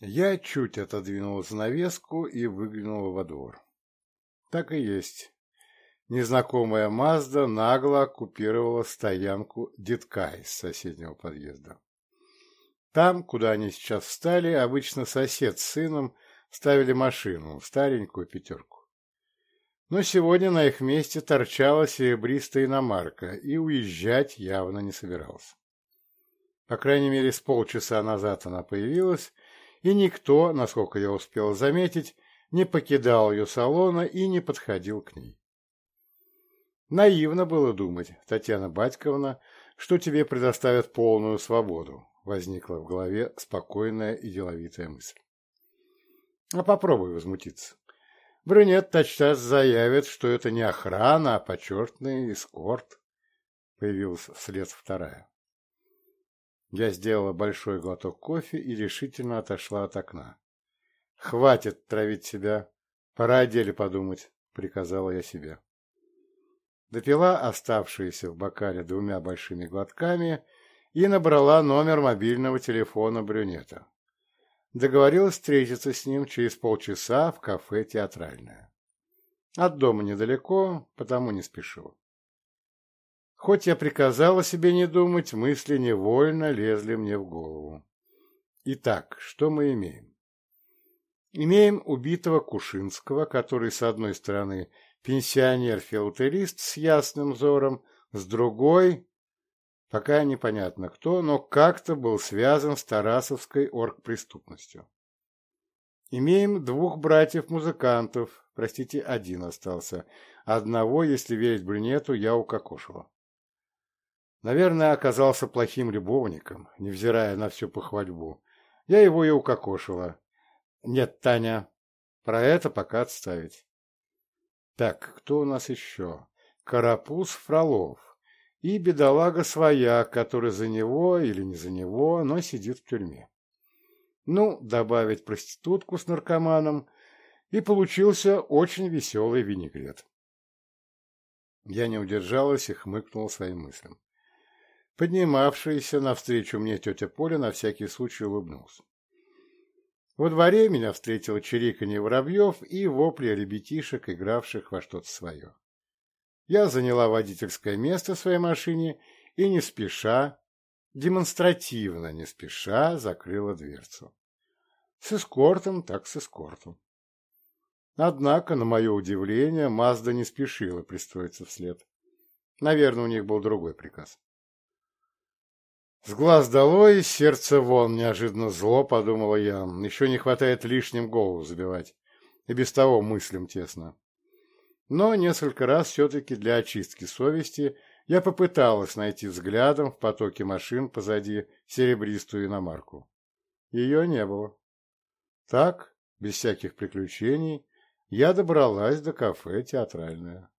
Я чуть отодвинул занавеску и выглянул во двор. Так и есть. Незнакомая Мазда нагло оккупировала стоянку детка из соседнего подъезда. Там, куда они сейчас встали, обычно сосед с сыном ставили машину, старенькую пятерку. Но сегодня на их месте торчала серебристая иномарка, и уезжать явно не собирался. По крайней мере, с полчаса назад она появилась, и никто, насколько я успел заметить, не покидал ее салона и не подходил к ней. Наивно было думать, Татьяна Батьковна, что тебе предоставят полную свободу, возникла в голове спокойная и деловитая мысль. А попробуй возмутиться. Брюнет тотчас заявит, что это не охрана, Я сделала большой глоток кофе и решительно отошла от окна. «Хватит травить себя. Пора о деле подумать», — приказала я себе. Допила оставшиеся в бокале двумя большими глотками и набрала номер мобильного телефона брюнета. Договорилась встретиться с ним через полчаса в кафе «Театральное». От дома недалеко, потому не спешила. Хоть я приказала себе не думать, мысли невольно лезли мне в голову. Итак, что мы имеем? Имеем убитого Кушинского, который, с одной стороны, пенсионер филтерист с ясным взором, с другой, пока непонятно кто, но как-то был связан с тарасовской оргпреступностью. Имеем двух братьев-музыкантов, простите, один остался. Одного, если верить брюнету, я укокошила. Наверное, оказался плохим любовником, невзирая на всю похвальбу. Я его и укокошила. Нет, Таня, про это пока отставить. Так, кто у нас еще? Карапуз Фролов. И бедолага своя, который за него или не за него, но сидит в тюрьме. Ну, добавить проститутку с наркоманом, и получился очень веселый винегрет. Я не удержалась и хмыкнула своим мыслям. Поднимавшаяся навстречу мне тетя Поля на всякий случай улыбнулся. Во дворе меня встретил чириканье воробьев и вопли ребятишек, игравших во что-то свое. Я заняла водительское место в своей машине и не спеша, демонстративно не спеша, закрыла дверцу. С эскортом так с эскортом. Однако, на мое удивление, Мазда не спешила пристроиться вслед. Наверное, у них был другой приказ. С глаз долой, сердце вон, неожиданно зло, подумала я. Еще не хватает лишним голову забивать. И без того мыслям тесно. Но несколько раз все-таки для очистки совести я попыталась найти взглядом в потоке машин позади серебристую иномарку. Ее не было. Так, без всяких приключений, я добралась до кафе «Театральное».